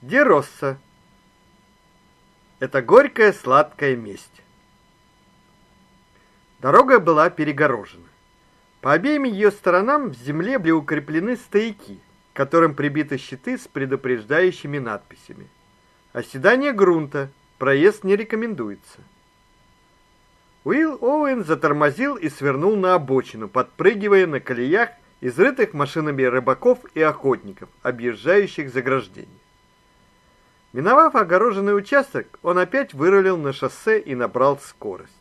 Деросса. Это горькая сладкая месть. Дорога была перегорожена. По обеим ее сторонам в земле были укреплены стояки, к которым прибиты щиты с предупреждающими надписями. Оседание грунта, проезд не рекомендуется. Уилл Оуэн затормозил и свернул на обочину, подпрыгивая на колеях, изрытых машинами рыбаков и охотников, объезжающих заграждение. Миновав огороженный участок, он опять вырулил на шоссе и набрал скорость.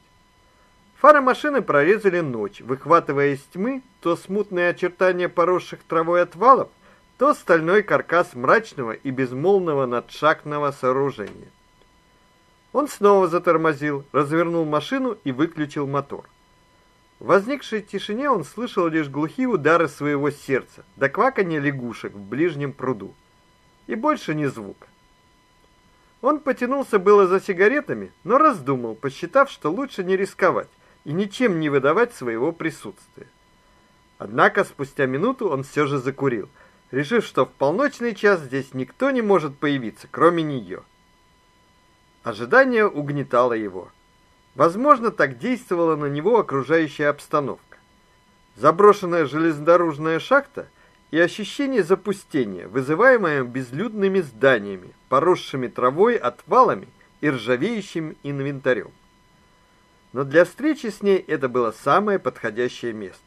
Фары машины прорезали ночь, выхватывая из тьмы то смутные очертания поросших травой отвалов, то стальной каркас мрачного и безмолвного надшахтного сооружения. Он снова затормозил, развернул машину и выключил мотор. В возникшей тишине он слышал лишь глухие удары своего сердца, да кваканье лягушек в ближнем пруду. И больше ни звука. Он потянулся было за сигаретами, но раздумал, посчитав, что лучше не рисковать и ничем не выдавать своего присутствия. Однако спустя минуту он все же закурил, решив, что в полночный час здесь никто не может появиться, кроме нее. Ожидание угнетало его. Возможно, так действовала на него окружающая обстановка. Заброшенная железнодорожная шахта и ощущение запустения, вызываемое безлюдными зданиями, поросшими травой, отвалами и ржавеющим инвентарем. Но для встречи с ней это было самое подходящее место.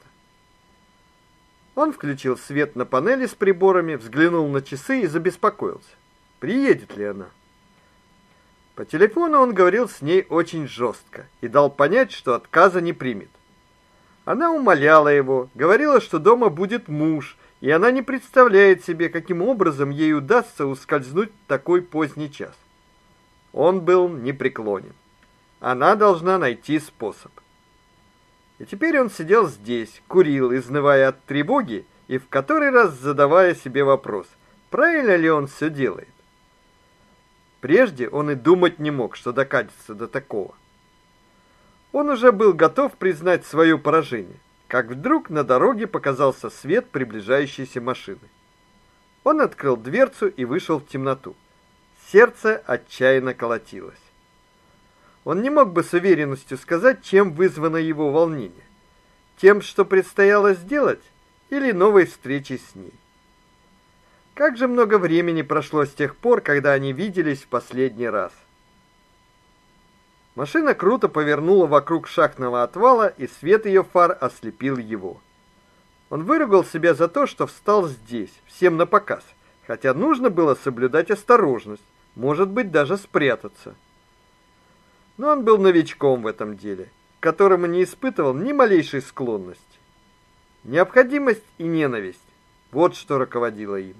Он включил свет на панели с приборами, взглянул на часы и забеспокоился. Приедет ли она? По телефону он говорил с ней очень жестко и дал понять, что отказа не примет. Она умоляла его, говорила, что дома будет муж, и она не представляет себе, каким образом ей удастся ускользнуть в такой поздний час. Он был непреклонен. Она должна найти способ. И теперь он сидел здесь, курил, изнывая от тревоги и в который раз задавая себе вопрос: правильно ли он все делает? Прежде он и думать не мог, что докатится до такого. Он уже был готов признать свое поражение как вдруг на дороге показался свет приближающейся машины. Он открыл дверцу и вышел в темноту. Сердце отчаянно колотилось. Он не мог бы с уверенностью сказать, чем вызвано его волнение: тем, что предстояло сделать, или новой встречей с ней. Как же много времени прошло с тех пор, когда они виделись в последний раз. Машина круто повернула вокруг шахтного отвала, и свет ее фар ослепил его. Он выругал себя за то, что встал здесь, всем на показ, хотя нужно было соблюдать осторожность, может быть, даже спрятаться. Но он был новичком в этом деле, к которому не испытывал ни малейшей склонности. Необходимость и ненависть вот что руководило им.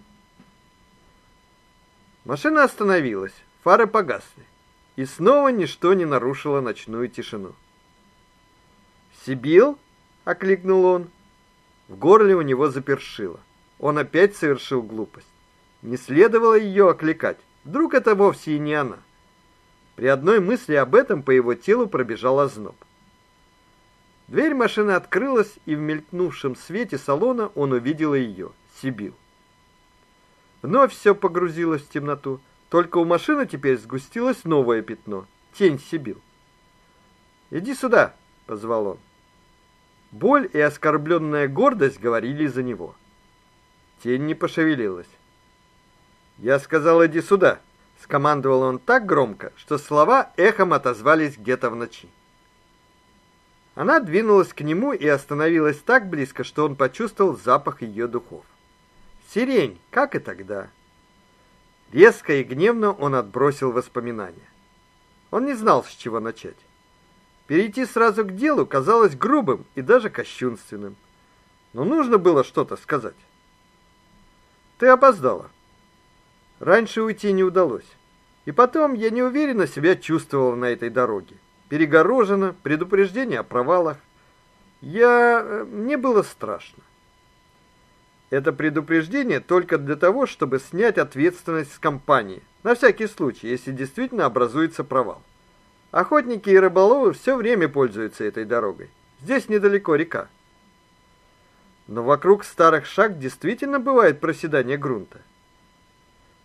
Машина остановилась, фары погасли и снова ничто не нарушило ночную тишину. "Сибил?" окликнул он. В горле у него запершило. Он опять совершил глупость. Не следовало ее окликать. Вдруг это вовсе и не она. При одной мысли об этом по его телу пробежал озноб. Дверь машины открылась, и в мелькнувшем свете салона он увидел ее, Сибил. Вновь все погрузилось в темноту. Только у машины теперь сгустилось новое пятно тень Сибил. "Иди сюда", позвал он. Боль и оскорбленная гордость говорили за него. Тень не пошевелилась. "Я сказал, иди сюда", скомандовал он так громко, что слова эхом отозвались где-то в ночи. Она двинулась к нему и остановилась так близко, что он почувствовал запах ее духов. Сирень, как и тогда. Резко и гневно он отбросил воспоминания. Он не знал, с чего начать. Перейти сразу к делу казалось грубым и даже кощунственным. Но нужно было что-то сказать. Ты опоздала. Раньше уйти не удалось. И потом я неуверенно себя чувствовала на этой дороге. Перегорожено, предупреждение о провалах. Я э, мне было страшно. Это предупреждение только для того, чтобы снять ответственность с компании, на всякий случай, если действительно образуется провал. Охотники и рыболовы все время пользуются этой дорогой. Здесь недалеко река. Но вокруг старых шахт действительно бывает проседание грунта.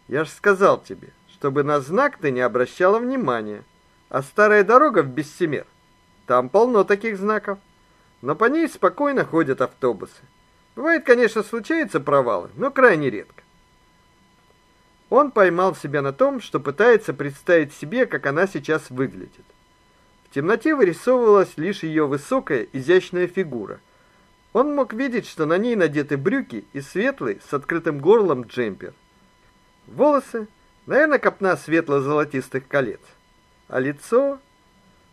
Я ж сказал тебе, чтобы на знак ты не обращала внимания. А старая дорога в Бессемер. Там полно таких знаков. Но по ней спокойно ходят автобусы. Бывает, конечно, случаются провалы, но крайне редко. Он поймал себя на том, что пытается представить себе, как она сейчас выглядит. В темноте вырисовывалась лишь ее высокая, изящная фигура. Он мог видеть, что на ней надеты брюки и светлый с открытым горлом джемпер. Волосы, наверное, копна светло-золотистых колец. А лицо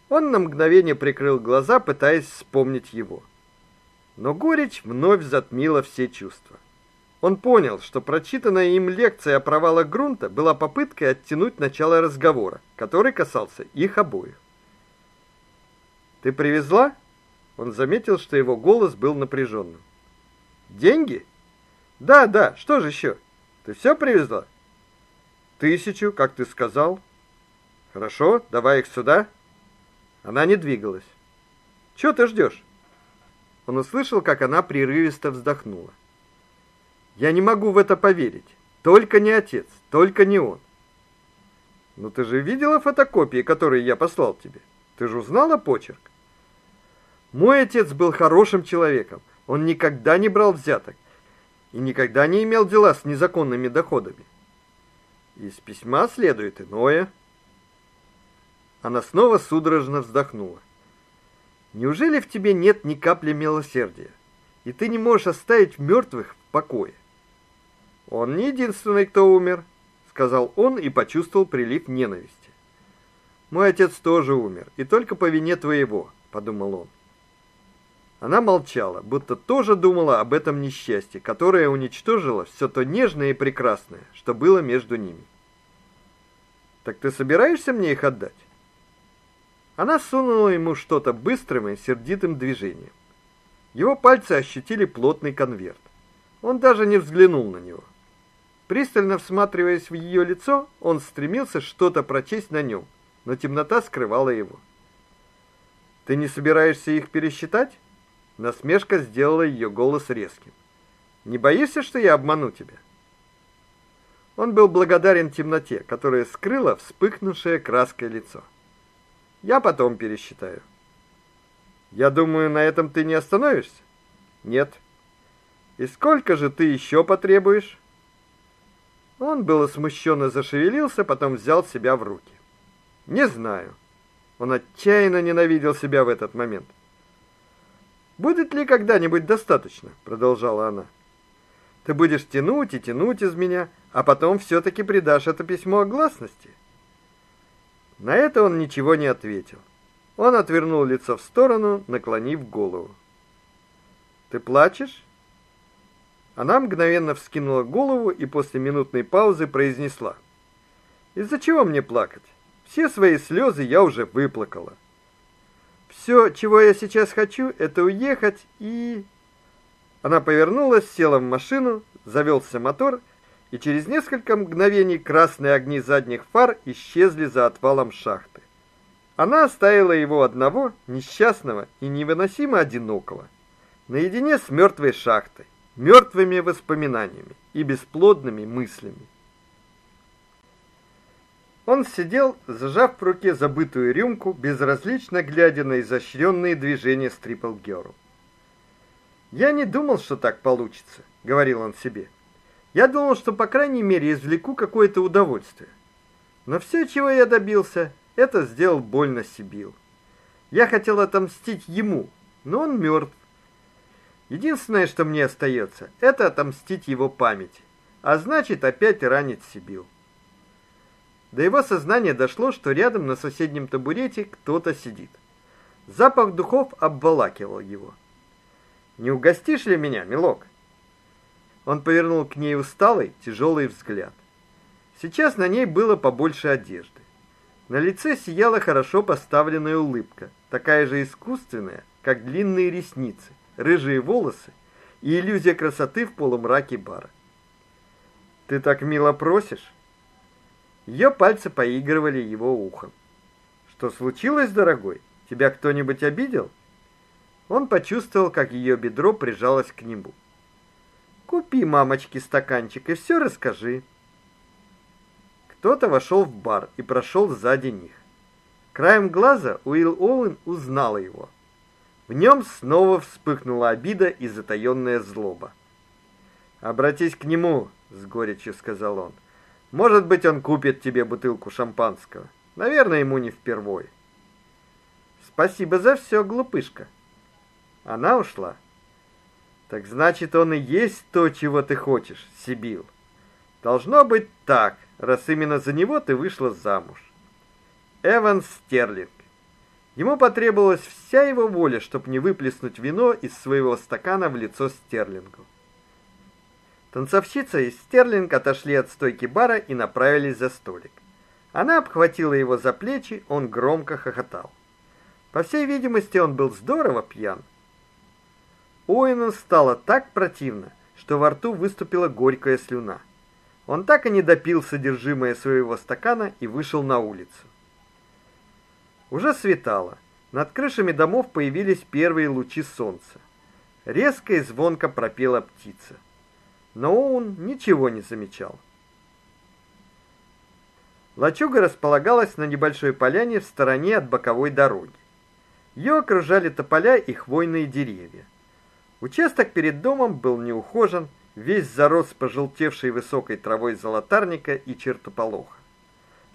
Он на мгновение прикрыл глаза, пытаясь вспомнить его. Но горечь вновь затмила все чувства. Он понял, что прочитанная им лекция о провалах грунта была попыткой оттянуть начало разговора, который касался их обоих. Ты привезла? Он заметил, что его голос был напряженным. Деньги? Да, да, что же еще? Ты все привезла? Тысячу, как ты сказал. Хорошо, давай их сюда. Она не двигалась. Что ты ждешь? Он услышал, как она прерывисто вздохнула. Я не могу в это поверить. Только не отец, только не он. Ну ты же видела фотокопии, которые я послал тебе? Ты же узнала почерк? Мой отец был хорошим человеком. Он никогда не брал взяток и никогда не имел дела с незаконными доходами. Из письма следует иное. Она снова судорожно вздохнула. Неужели в тебе нет ни капли милосердия, и ты не можешь оставить мертвых в покое? Он не единственный, кто умер, сказал он и почувствовал прилив ненависти. Мой отец тоже умер, и только по вине твоего, подумал он. Она молчала, будто тоже думала об этом несчастье, которое уничтожило все то нежное и прекрасное, что было между ними. Так ты собираешься мне их отдать? Она сунула ему что-то быстрым и сердитым движением. Его пальцы ощутили плотный конверт. Он даже не взглянул на него. Пристально всматриваясь в ее лицо, он стремился что-то прочесть на нем, но темнота скрывала его. Ты не собираешься их пересчитать? Насмешка сделала ее голос резким. Не боишься, что я обману тебя? Он был благодарен темноте, которая скрыла вспыхнувшее краской лицо. Я потом пересчитаю. Я думаю, на этом ты не остановишься? Нет. И сколько же ты еще потребуешь? Он было смущенно зашевелился, потом взял себя в руки. Не знаю. Он отчаянно ненавидел себя в этот момент. Будет ли когда-нибудь достаточно, продолжала она. Ты будешь тянуть и тянуть из меня, а потом все таки придашь это письмо о гласности. На это он ничего не ответил. Он отвернул лицо в сторону, наклонив голову. Ты плачешь? Она мгновенно вскинула голову и после минутной паузы произнесла: "Из-за чего мне плакать? Все свои слезы я уже выплакала. Все, чего я сейчас хочу это уехать и Она повернулась, села в машину, завелся мотор и через несколько мгновений красные огни задних фар исчезли за отвалом шахты. Она оставила его одного, несчастного и невыносимо одинокого, наедине с мертвой шахтой, мертвыми воспоминаниями и бесплодными мыслями. Он сидел, зажав в руке забытую рюмку, безразлично глядя на изощренные движения Стрипл-Герл. «Я не думал, что так получится», — говорил он себе. Я думал, что по крайней мере извлеку какое-то удовольствие. Но все, чего я добился, это сделал больно Сибил. Я хотел отомстить ему, но он мертв. Единственное, что мне остается, это отомстить его памяти, а значит, опять ранить Сибил. До его сознания дошло, что рядом на соседнем табурете кто-то сидит. Запах духов обволакивал его. Не угостишь ли меня, милок? Он повернул к ней усталый, тяжелый взгляд. Сейчас на ней было побольше одежды. На лице сияла хорошо поставленная улыбка, такая же искусственная, как длинные ресницы, рыжие волосы и иллюзия красоты в полумраке бара. Ты так мило просишь. Ее пальцы поигрывали его ухом. Что случилось, дорогой? Тебя кто-нибудь обидел? Он почувствовал, как ее бедро прижалось к нему. Купи мамочке стаканчик и все расскажи. Кто-то вошел в бар и прошел сзади них. Краем глаза Уилл Оуэн узнал его. В нем снова вспыхнула обида и затаённая злоба. Обратись к нему, с горечью сказал он. Может быть, он купит тебе бутылку шампанского. Наверное, ему не впервой. Спасибо за все, глупышка. Она ушла. Так значит, он и есть то, чего ты хочешь, Сибил. Должно быть так, раз именно за него ты вышла замуж. Эван Стерлинг. Ему потребовалась вся его воля, чтобы не выплеснуть вино из своего стакана в лицо Стерлингу. Танцовщица и Стерлинг отошли от стойки бара и направились за столик. Она обхватила его за плечи, он громко хохотал. По всей видимости, он был здорово пьян. Оуэну стало так противно, что во рту выступила горькая слюна. Он так и не допил содержимое своего стакана и вышел на улицу. Уже светало. Над крышами домов появились первые лучи солнца. Резко и звонко пропела птица. Но он ничего не замечал. Лачуга располагалась на небольшой поляне в стороне от боковой дороги. Ее окружали тополя и хвойные деревья. Участок перед домом был неухожен, весь зарос пожелтевшей высокой травой золотарника и чертополоха.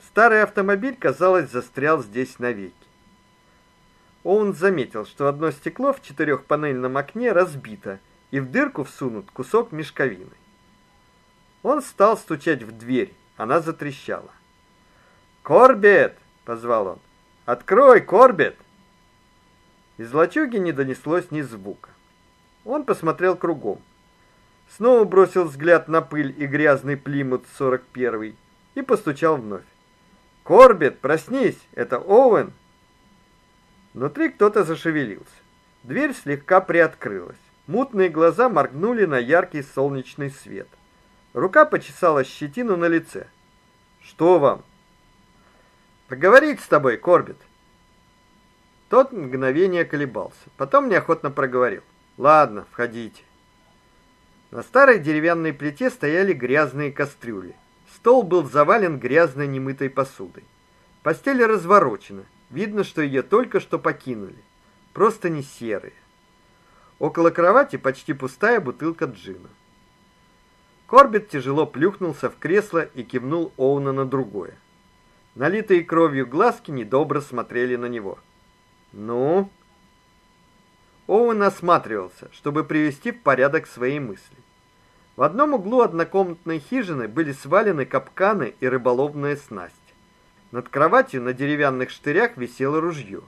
Старый автомобиль, казалось, застрял здесь навеки. Он заметил, что одно стекло в четырехпанельном окне разбито, и в дырку всунут кусок мешковины. Он стал стучать в дверь, она затрещала. "Корбет!" позвал он. "Открой, Корбет!" Из лачуги не донеслось ни звука. Он посмотрел кругом. Снова бросил взгляд на пыль и грязный Плимут 41 и постучал вновь. Корбет, проснись, это Оуэн. Внутри кто-то зашевелился. Дверь слегка приоткрылась. Мутные глаза моргнули на яркий солнечный свет. Рука почесала щетину на лице. Что вам? Поговорить с тобой, Корбет. Тот мгновение колебался, потом неохотно проговорил: "Ладно, входите". На старой деревянной плите стояли грязные кастрюли. Стол был завален грязной немытой посудой. Постель разворочена. Видно, что ее только что покинули. Просто не серые. Около кровати почти пустая бутылка джина. Корбет тяжело плюхнулся в кресло и кивнул Оуна на другое. Налитые кровью глазки недобро смотрели на него. "Ну?" Оуэн осматривался, чтобы привести в порядок свои мысли. В одном углу однокомнатной хижины были свалены капканы и рыболовная снасть. Над кроватью на деревянных штырях висело ружье.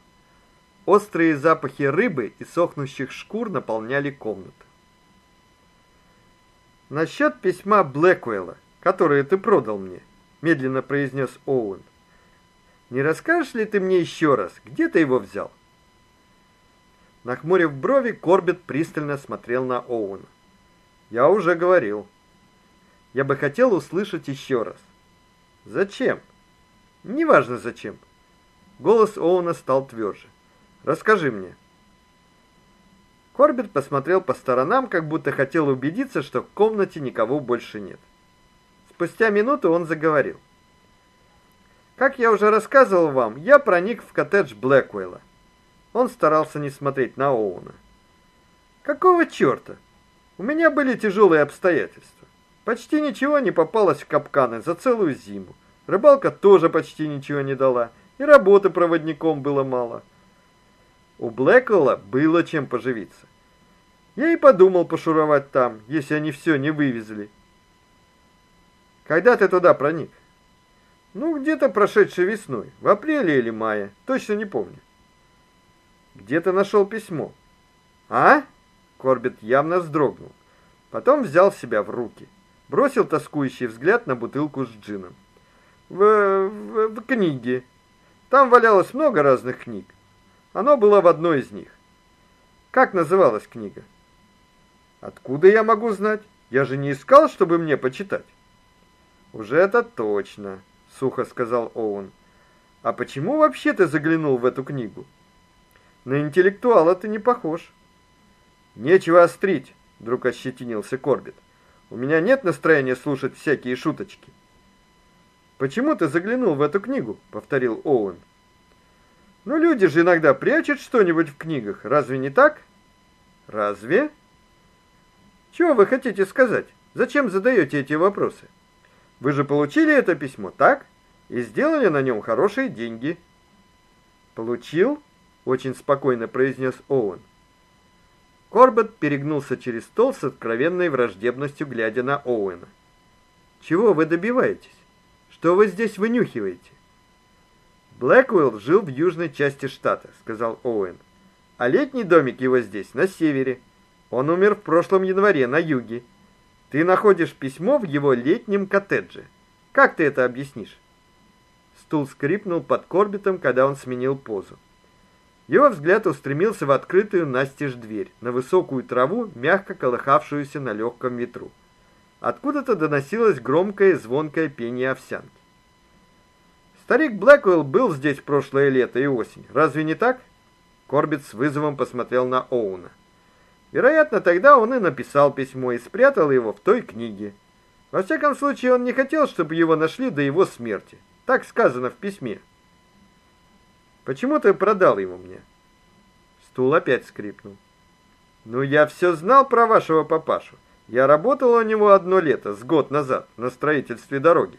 Острые запахи рыбы и сохнущих шкур наполняли комнату. Насчет письма Блэквелла, которое ты продал мне, медленно произнес Оуэн. Не расскажешь ли ты мне еще раз, где ты его взял? Нахмурив брови, Корбет пристально смотрел на Оуэна. Я уже говорил. Я бы хотел услышать еще раз. Зачем? Неважно зачем. Голос Оуна стал тверже. Расскажи мне. Корбет посмотрел по сторонам, как будто хотел убедиться, что в комнате никого больше нет. Спустя минуту он заговорил. Как я уже рассказывал вам, я проник в коттедж Блэквелла. Он старался не смотреть на Оуна. Какого чёрта? У меня были тяжелые обстоятельства. Почти ничего не попалось в капканы за целую зиму. Рыбалка тоже почти ничего не дала, и работы проводником было мало. У Блэквелла было чем поживиться. Я и подумал пошуровать там, если они все не вывезли. Когда ты туда проник? Ну, где-то прошедшей весной, в апреле или мае, точно не помню. Где ты нашел письмо? А? Корбет явно вздрогнул. Потом взял себя в руки, бросил тоскующий взгляд на бутылку с джином. В, в, в книге. Там валялось много разных книг. Оно было в одной из них. Как называлась книга? Откуда я могу знать? Я же не искал, чтобы мне почитать. Уже это точно, сухо сказал Оуэн. А почему вообще ты заглянул в эту книгу? На интеллектуала ты не похож. Нечего острить, вдруг ощетинился Корбет. У меня нет настроения слушать всякие шуточки. Почему ты заглянул в эту книгу? повторил Оуэн. Ну люди же иногда прячут что-нибудь в книгах, разве не так? Разве? Что вы хотите сказать? Зачем задаете эти вопросы? Вы же получили это письмо, так? И сделали на нем хорошие деньги. Получил? Очень спокойно произнес Оуэн. Корбет перегнулся через стол с откровенной враждебностью, глядя на Оуэна. Чего вы добиваетесь? Что вы здесь вынюхиваете? Блэквелл жил в южной части штата, сказал Оуэн. А летний домик его здесь, на севере. Он умер в прошлом январе на юге. Ты находишь письмо в его летнем коттедже. Как ты это объяснишь? Стул скрипнул под Корбетом, когда он сменил позу. Его взгляд устремился в открытую настежь дверь, на высокую траву, мягко колыхавшуюся на легком ветру. Откуда-то доносилось громкое звонкое пение овсянки. Старик Блэквелл был здесь прошлое лето и осень. Разве не так? Корбит с вызовом посмотрел на Оуна. Вероятно, тогда он и написал письмо и спрятал его в той книге. Во всяком случае, он не хотел, чтобы его нашли до его смерти. Так сказано в письме. Почему ты продал его мне? Стул опять скрипнул. Ну я все знал про вашего папашу. Я работал у него одно лето, с год назад, на строительстве дороги.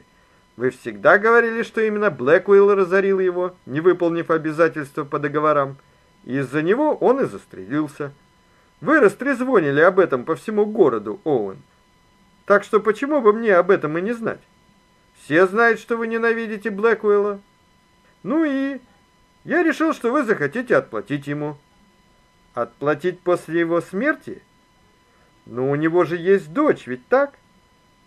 Вы всегда говорили, что именно Блэквилл разорил его, не выполнив обязательства по договорам. Из-за него он и застрелился. Вы растрезвонили об этом по всему городу, Оуэн. Так что почему бы мне об этом и не знать? Все знают, что вы ненавидите Блэквилла. Ну и я решил, что вы захотите отплатить ему. Отплатить после его смерти? Но у него же есть дочь, ведь так?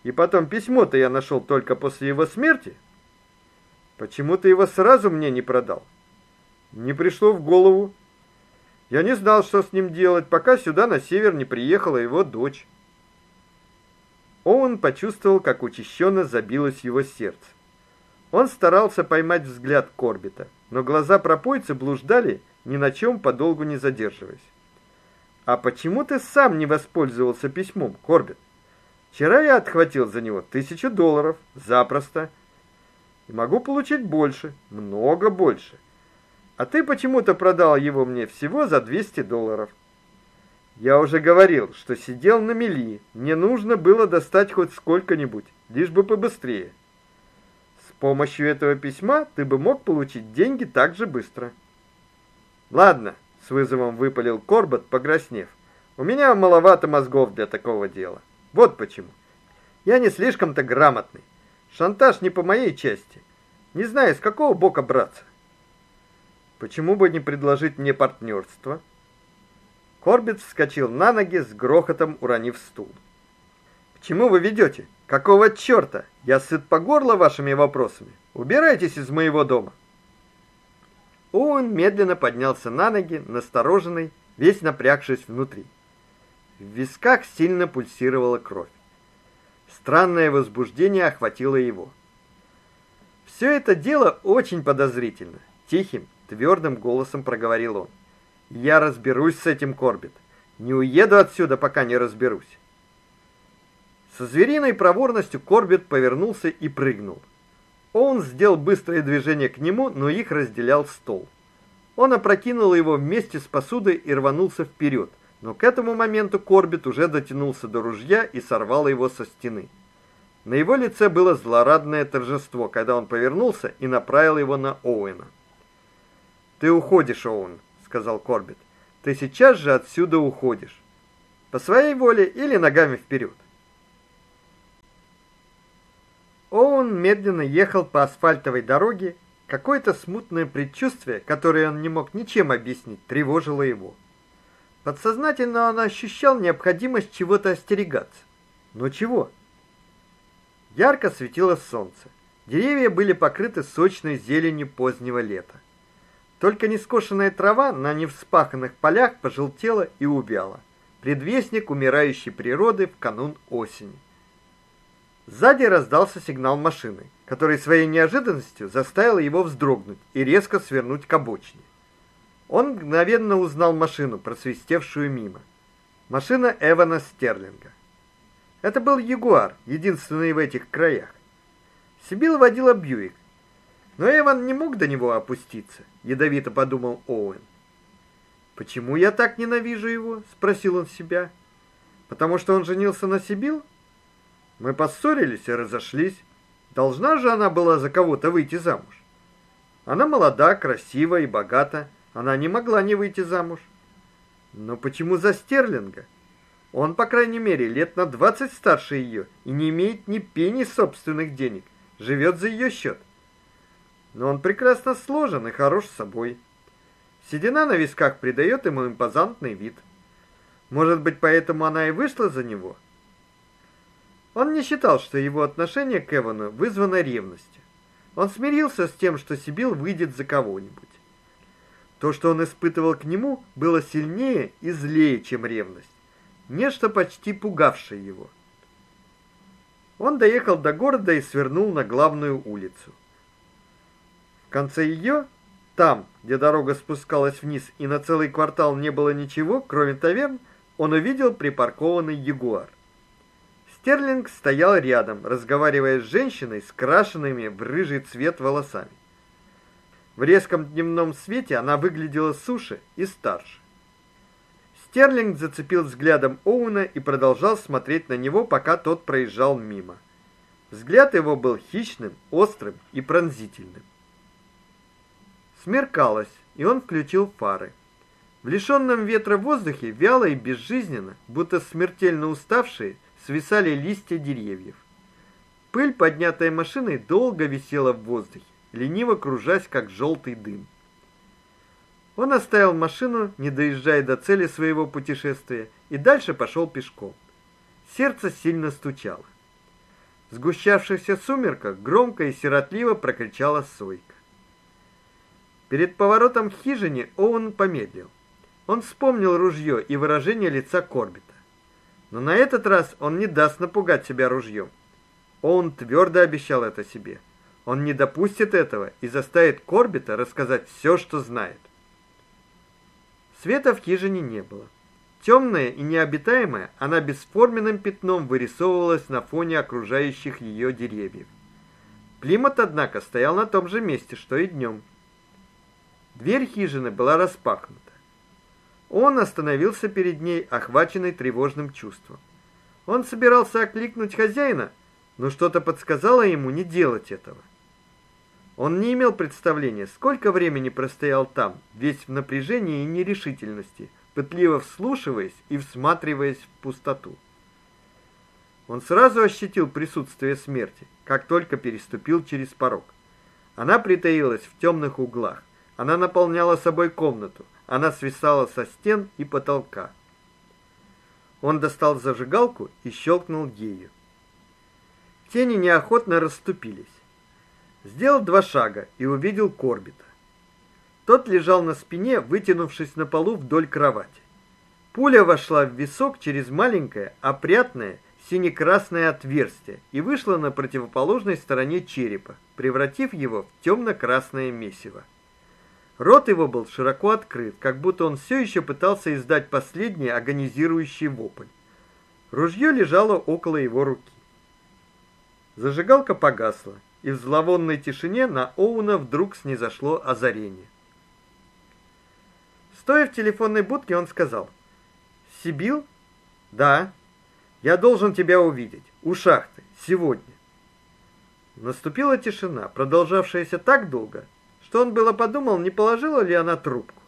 И потом письмо-то я нашел только после его смерти. Почему ты его сразу мне не продал? Не пришло в голову. Я не знал, что с ним делать, пока сюда на север не приехала его дочь. Он почувствовал, как учащенно забилось его сердце. Он старался поймать взгляд Корбита, но глаза пропойца блуждали, ни на чем подолгу не задерживаясь. А почему ты сам не воспользовался письмом, Корбит? Вчера я отхватил за него тысячу долларов, запросто. И могу получить больше, много больше. А ты почему-то продал его мне всего за 200 долларов. Я уже говорил, что сидел на мели. Мне нужно было достать хоть сколько-нибудь, лишь бы побыстрее помощью этого письма ты бы мог получить деньги так же быстро. Ладно, с вызовом выпалил Корбот, покраснев. У меня маловато мозгов для такого дела. Вот почему. Я не слишком-то грамотный. Шантаж не по моей части. Не знаю, с какого бока браться. Почему бы не предложить мне партнерство? Корбет вскочил на ноги с грохотом уронив стул. Чему вы ведете? Какого чёрта? Я сыт по горло вашими вопросами. Убирайтесь из моего дома. Он медленно поднялся на ноги, настороженный, весь напрягшись внутри. В висках сильно пульсировала кровь. Странное возбуждение охватило его. Все это дело очень подозрительно, тихим, твердым голосом проговорил он. Я разберусь с этим Корбит. Не уеду отсюда, пока не разберусь. Со звериной проворностью Корбет повернулся и прыгнул. Он сделал быстрое движение к нему, но их разделял стол. Он опрокинул его вместе с посудой и рванулся вперед, но к этому моменту Корбет уже дотянулся до ружья и сорвал его со стены. На его лице было злорадное торжество, когда он повернулся и направил его на Оуэна. "Ты уходишь, Оуэн", сказал Корбет. "Ты сейчас же отсюда уходишь. По своей воле или ногами вперед. Он медленно ехал по асфальтовой дороге. Какое-то смутное предчувствие, которое он не мог ничем объяснить, тревожило его. Подсознательно он ощущал необходимость чего-то остерегаться. Но чего? Ярко светило солнце. Деревья были покрыты сочной зеленью позднего лета. Только нескошенная трава на невспаханных полях пожелтела и увяла. Предвестник умирающей природы в канун осени. Сзади раздался сигнал машины, который своей неожиданностью заставил его вздрогнуть и резко свернуть к обочине. Он мгновенно узнал машину, просвистевшую мимо. Машина Эвана Стерлинга. Это был Ягуар, единственный в этих краях. Сибил водила Бьюик. Но Эван не мог до него опуститься, ядовито подумал Оуэн. Почему я так ненавижу его? спросил он себя. Потому что он женился на Сибил? Мы поссорились и разошлись. Должна же она была за кого-то выйти замуж. Она молода, красива и богата. Она не могла не выйти замуж. Но почему за Стерлинга? Он, по крайней мере, лет на двадцать старше ее и не имеет ни пени собственных денег, живет за ее счет. Но он прекрасно сложен и хорош собой. Седина на висках придает ему импозантный вид. Может быть, поэтому она и вышла за него. Он не считал, что его отношение к Эвану вызвано ревностью. Он смирился с тем, что Сибил выйдет за кого-нибудь. То, что он испытывал к нему, было сильнее и злее, чем ревность, нечто почти пугавшее его. Он доехал до города и свернул на главную улицу. В конце ее, там, где дорога спускалась вниз и на целый квартал не было ничего, кроме таверн, он увидел припаркованный Ягуар. Стерлинг стоял рядом, разговаривая с женщиной с крашенными в рыжий цвет волосами. В резком дневном свете она выглядела суше и старше. Стерлинг зацепил взглядом Оуна и продолжал смотреть на него, пока тот проезжал мимо. Взгляд его был хищным, острым и пронзительным. Смеркалось, и он включил фары. В лишенном ветра воздухе вяло и безжизненно, будто смертельно уставшие, свисали листья деревьев. Пыль, поднятая машиной, долго висела в воздухе, лениво кружась, как желтый дым. Он оставил машину, не доезжая до цели своего путешествия, и дальше пошел пешком. Сердце сильно стучало. В сгущавшихся сумерках громко и сиротливо прокричала сойка. Перед поворотом к хижине Оуэн помедлил. Он вспомнил ружье и выражение лица Корбита. Но на этот раз он не даст напугать себя ружьем. Он твердо обещал это себе. Он не допустит этого и заставит Корбита рассказать все, что знает. Света в хижине не было. Темная и необитаемая, она бесформенным пятном вырисовывалась на фоне окружающих ее деревьев. Плимот, однако, стоял на том же месте, что и днем. Дверь хижины была распахнута. Он остановился перед ней, охваченный тревожным чувством. Он собирался окликнуть хозяина, но что-то подсказало ему не делать этого. Он не имел представления, сколько времени простоял там, весь в напряжении и нерешительности, пытливо вслушиваясь и всматриваясь в пустоту. Он сразу ощутил присутствие смерти, как только переступил через порог. Она притаилась в темных углах. Она наполняла собой комнату. Она свисала со стен и потолка. Он достал зажигалку и щелкнул ею. Тени неохотно расступились. Сделал два шага и увидел Корбита. Тот лежал на спине, вытянувшись на полу вдоль кровати. Пуля вошла в висок через маленькое, опрятное, сине-красное отверстие и вышла на противоположной стороне черепа, превратив его в темно красное месиво. Рот его был широко открыт, как будто он все еще пытался издать последний агонизирующий вопль. Ружье лежало около его руки. Зажигалка погасла, и в зловонной тишине на Оуна вдруг снизошло озарение. Стоя в телефонной будке, он сказал: "Сибил? Да. Я должен тебя увидеть у шахты сегодня". Наступила тишина, продолжавшаяся так долго, что он было подумал, не положила ли она трубку.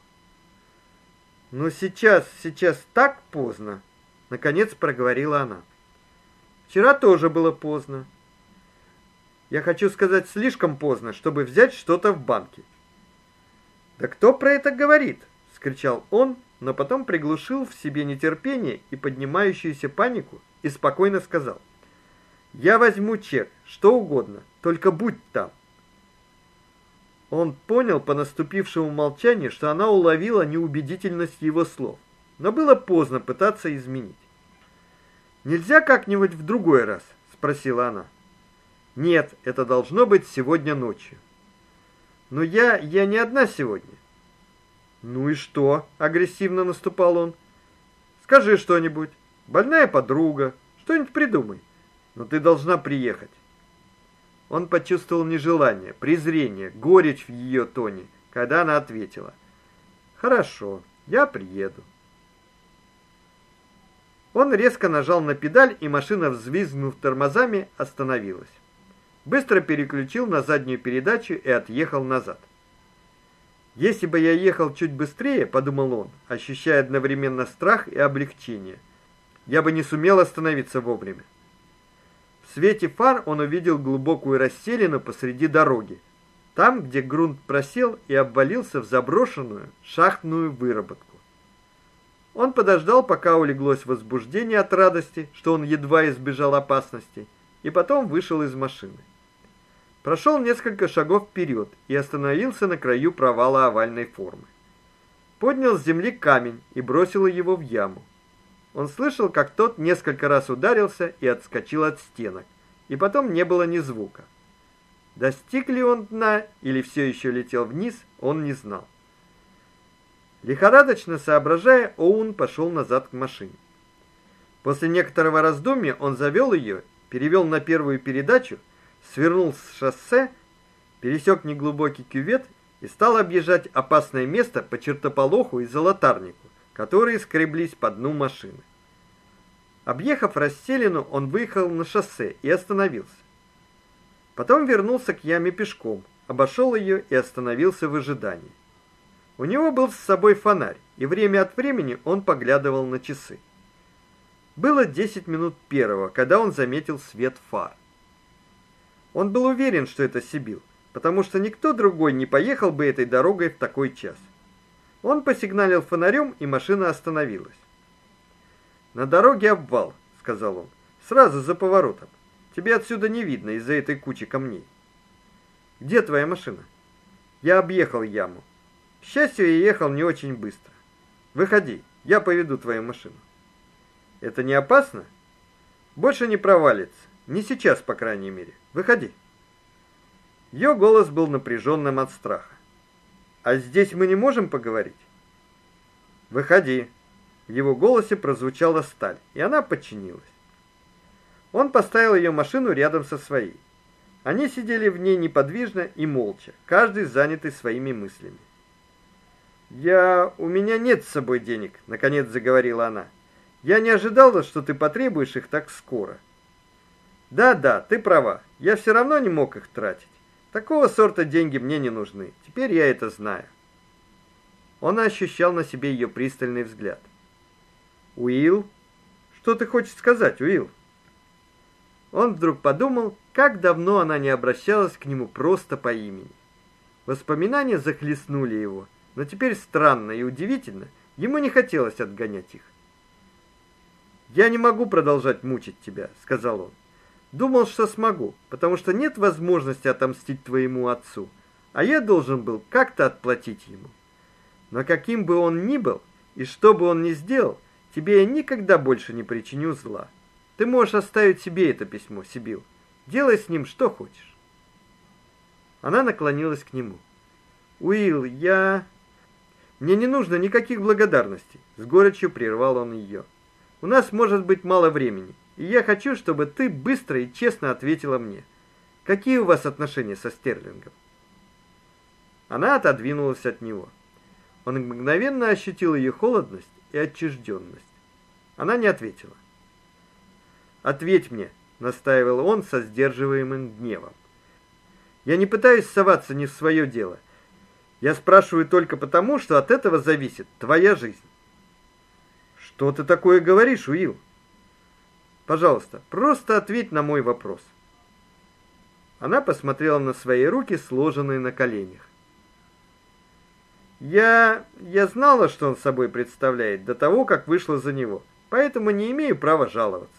"Ну сейчас, сейчас так поздно", наконец проговорила она. "Вчера тоже было поздно. Я хочу сказать, слишком поздно, чтобы взять что-то в банке". "Да кто про это говорит?" вскричал он, но потом приглушил в себе нетерпение и поднимающуюся панику и спокойно сказал: "Я возьму чек, что угодно, только будь там". Он понял по наступившему молчанию, что она уловила неубедительность его слов, но было поздно пытаться изменить. Нельзя как-нибудь в другой раз, спросила она. Нет, это должно быть сегодня ночью. Но я я не одна сегодня. Ну и что? агрессивно наступал он. Скажи что-нибудь. Больная подруга, что-нибудь придумай. Но ты должна приехать. Он почувствовал нежелание, презрение, горечь в ее тоне, когда она ответила: "Хорошо, я приеду". Он резко нажал на педаль, и машина, взвизгнув тормозами, остановилась. Быстро переключил на заднюю передачу и отъехал назад. Если бы я ехал чуть быстрее, подумал он, ощущая одновременно страх и облегчение, я бы не сумел остановиться вовремя. Свете фар он увидел глубокую расселину посреди дороги, там, где грунт просел и обвалился в заброшенную шахтную выработку. Он подождал, пока улеглось возбуждение от радости, что он едва избежал опасности, и потом вышел из машины. Прошел несколько шагов вперед и остановился на краю провала овальной формы. Поднял с земли камень и бросил его в яму. Он слышал, как тот несколько раз ударился и отскочил от стенок, и потом не было ни звука. Достиг ли он дна или все еще летел вниз, он не знал. Лихорадочно соображая, Оун пошел назад к машине. После некоторого раздумья он завел ее, перевел на первую передачу свернул с шоссе, пересек неглубокий кювет и стал объезжать опасное место по чертополоху и золотарнику, которые скреблись по дну машины. Объехав расселину, он выехал на шоссе и остановился. Потом вернулся к яме пешком, обошел ее и остановился в ожидании. У него был с собой фонарь, и время от времени он поглядывал на часы. Было 10 минут первого, когда он заметил свет фар. Он был уверен, что это Сибил, потому что никто другой не поехал бы этой дорогой в такой час. Он посигналил фонарем, и машина остановилась. На дороге обвал, сказал он. Сразу за поворотом. Тебе отсюда не видно из-за этой кучи камней. Где твоя машина? Я объехал яму. К счастью, я ехал не очень быстро. Выходи, я поведу твою машину. Это не опасно? Больше не провалится. Не сейчас, по крайней мере. Выходи. Ее голос был напряженным от страха. А здесь мы не можем поговорить. Выходи. В его голосе прозвучала сталь, и она подчинилась. Он поставил ее машину рядом со своей. Они сидели в ней неподвижно и молча, каждый занятый своими мыслями. "Я, у меня нет с собой денег", наконец заговорила она. "Я не ожидала, что ты потребуешь их так скоро. Да-да, ты права. Я все равно не мог их тратить. Такого сорта деньги мне не нужны. Теперь я это знаю. Он ощущал на себе ее пристальный взгляд. Уилл, что ты хочешь сказать, Уилл? Он вдруг подумал, как давно она не обращалась к нему просто по имени. Воспоминания захлестнули его, но теперь странно и удивительно, ему не хотелось отгонять их. Я не могу продолжать мучить тебя, сказал он. Думал, что смогу, потому что нет возможности отомстить твоему отцу, а я должен был как-то отплатить ему. Но каким бы он ни был и что бы он ни сделал, тебе я никогда больше не причиню зла. Ты можешь оставить себе это письмо, Сибил. Делай с ним что хочешь. Она наклонилась к нему. Уилл, я Мне не нужно никаких благодарностей, с горечью прервал он ее. У нас может быть мало времени. И я хочу, чтобы ты быстро и честно ответила мне. Какие у вас отношения со Стерлингом? Она отодвинулась от него. Он мгновенно ощутил ее холодность и отчужденность. Она не ответила. "Ответь мне", настаивал он со сдерживаемым гневом. "Я не пытаюсь соваться не в свое дело. Я спрашиваю только потому, что от этого зависит твоя жизнь". "Что ты такое говоришь, Уилл?" Пожалуйста, просто ответь на мой вопрос. Она посмотрела на свои руки, сложенные на коленях. Я я знала, что он собой представляет до того, как вышла за него. Поэтому не имею права жаловаться.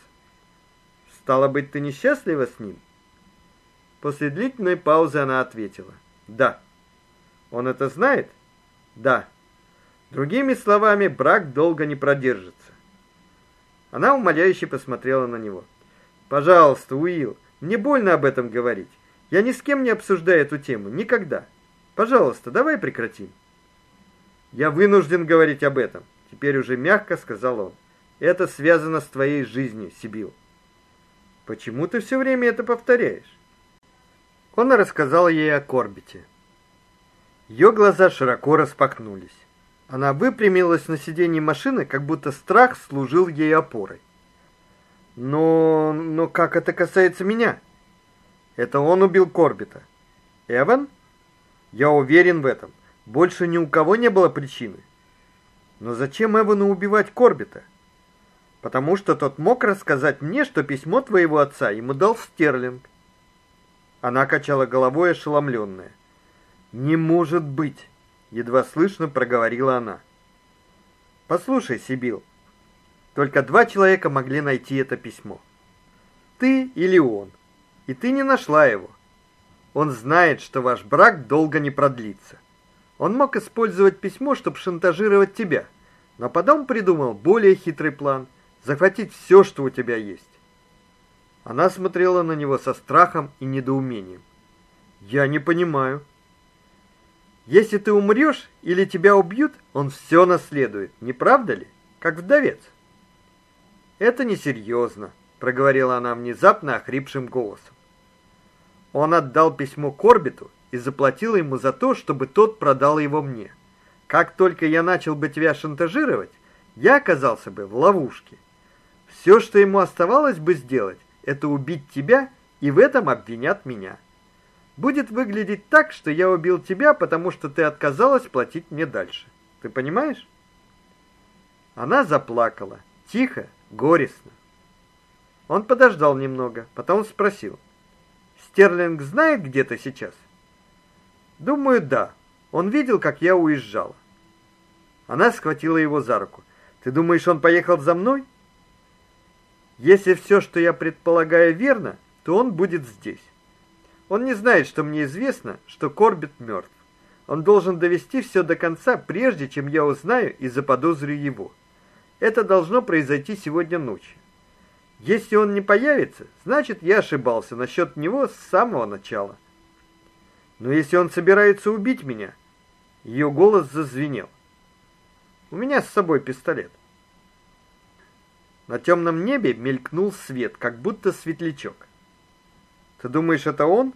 Стало быть, ты несчастлива с ним? После длительной паузы она ответила: "Да". Он это знает? Да. Другими словами, брак долго не продержится. Она умоляюще посмотрела на него. Пожалуйста, Уилл, мне больно об этом говорить. Я ни с кем не обсуждаю эту тему, никогда. Пожалуйста, давай прекратим. Я вынужден говорить об этом, теперь уже мягко сказал он. Это связано с твоей жизнью, Сибил. Почему ты все время это повторяешь? Он рассказал ей о Корбите. Ее глаза широко распахнулись. Она выпрямилась на сиденье машины, как будто страх служил ей опорой. Но, но как это касается меня? Это он убил Корбита. Эван? Я уверен в этом. Больше ни у кого не было причины. Но зачем Эвану убивать Корбита? Потому что тот мог рассказать мне, что письмо твоего отца ему дал Стерлинг. Она качала головой ошеломленная. Не может быть, едва слышно проговорила она. Послушай, Сибил. Только два человека могли найти это письмо. Ты или он. И ты не нашла его. Он знает, что ваш брак долго не продлится. Он мог использовать письмо, чтобы шантажировать тебя, но потом придумал более хитрый план захватить все, что у тебя есть. Она смотрела на него со страхом и недоумением. Я не понимаю. Если ты умрешь или тебя убьют, он все наследует, не правда ли? Как вдовец. Это несерьезно, проговорила она внезапно охрипшим голосом. Он отдал письмо Корбиту и заплатил ему за то, чтобы тот продал его мне. Как только я начал бы тебя шантажировать, я оказался бы в ловушке. Все, что ему оставалось бы сделать, это убить тебя, и в этом обвинят меня. Будет выглядеть так, что я убил тебя, потому что ты отказалась платить мне дальше. Ты понимаешь? Она заплакала, тихо, горестно. Он подождал немного, потом спросил: "Стерлинг знает, где ты сейчас?" "Думаю, да. Он видел, как я уезжала". Она схватила его за руку. "Ты думаешь, он поехал за мной?" Если все, что я предполагаю, верно, то он будет здесь. Он не знает, что мне известно, что Корбит мертв. Он должен довести все до конца, прежде чем я узнаю и заподозрю его. Это должно произойти сегодня ночью. Если он не появится, значит, я ошибался насчет него с самого начала. Но если он собирается убить меня, ее голос зазвенел. У меня с собой пистолет. На темном небе мелькнул свет, как будто светлячок. Ты думаешь, это он?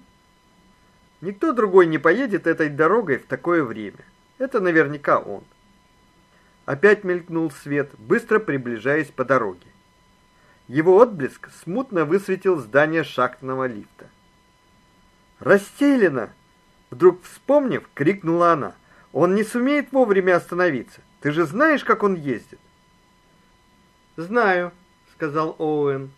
Никто другой не поедет этой дорогой в такое время. Это наверняка он. Опять мелькнул свет, быстро приближаясь по дороге. Его отблеск смутно высветил здание шахтного лифта. Расстелено, вдруг вспомнив, крикнула она. Он не сумеет вовремя остановиться. Ты же знаешь, как он ездит. Знаю, сказал Оуэн.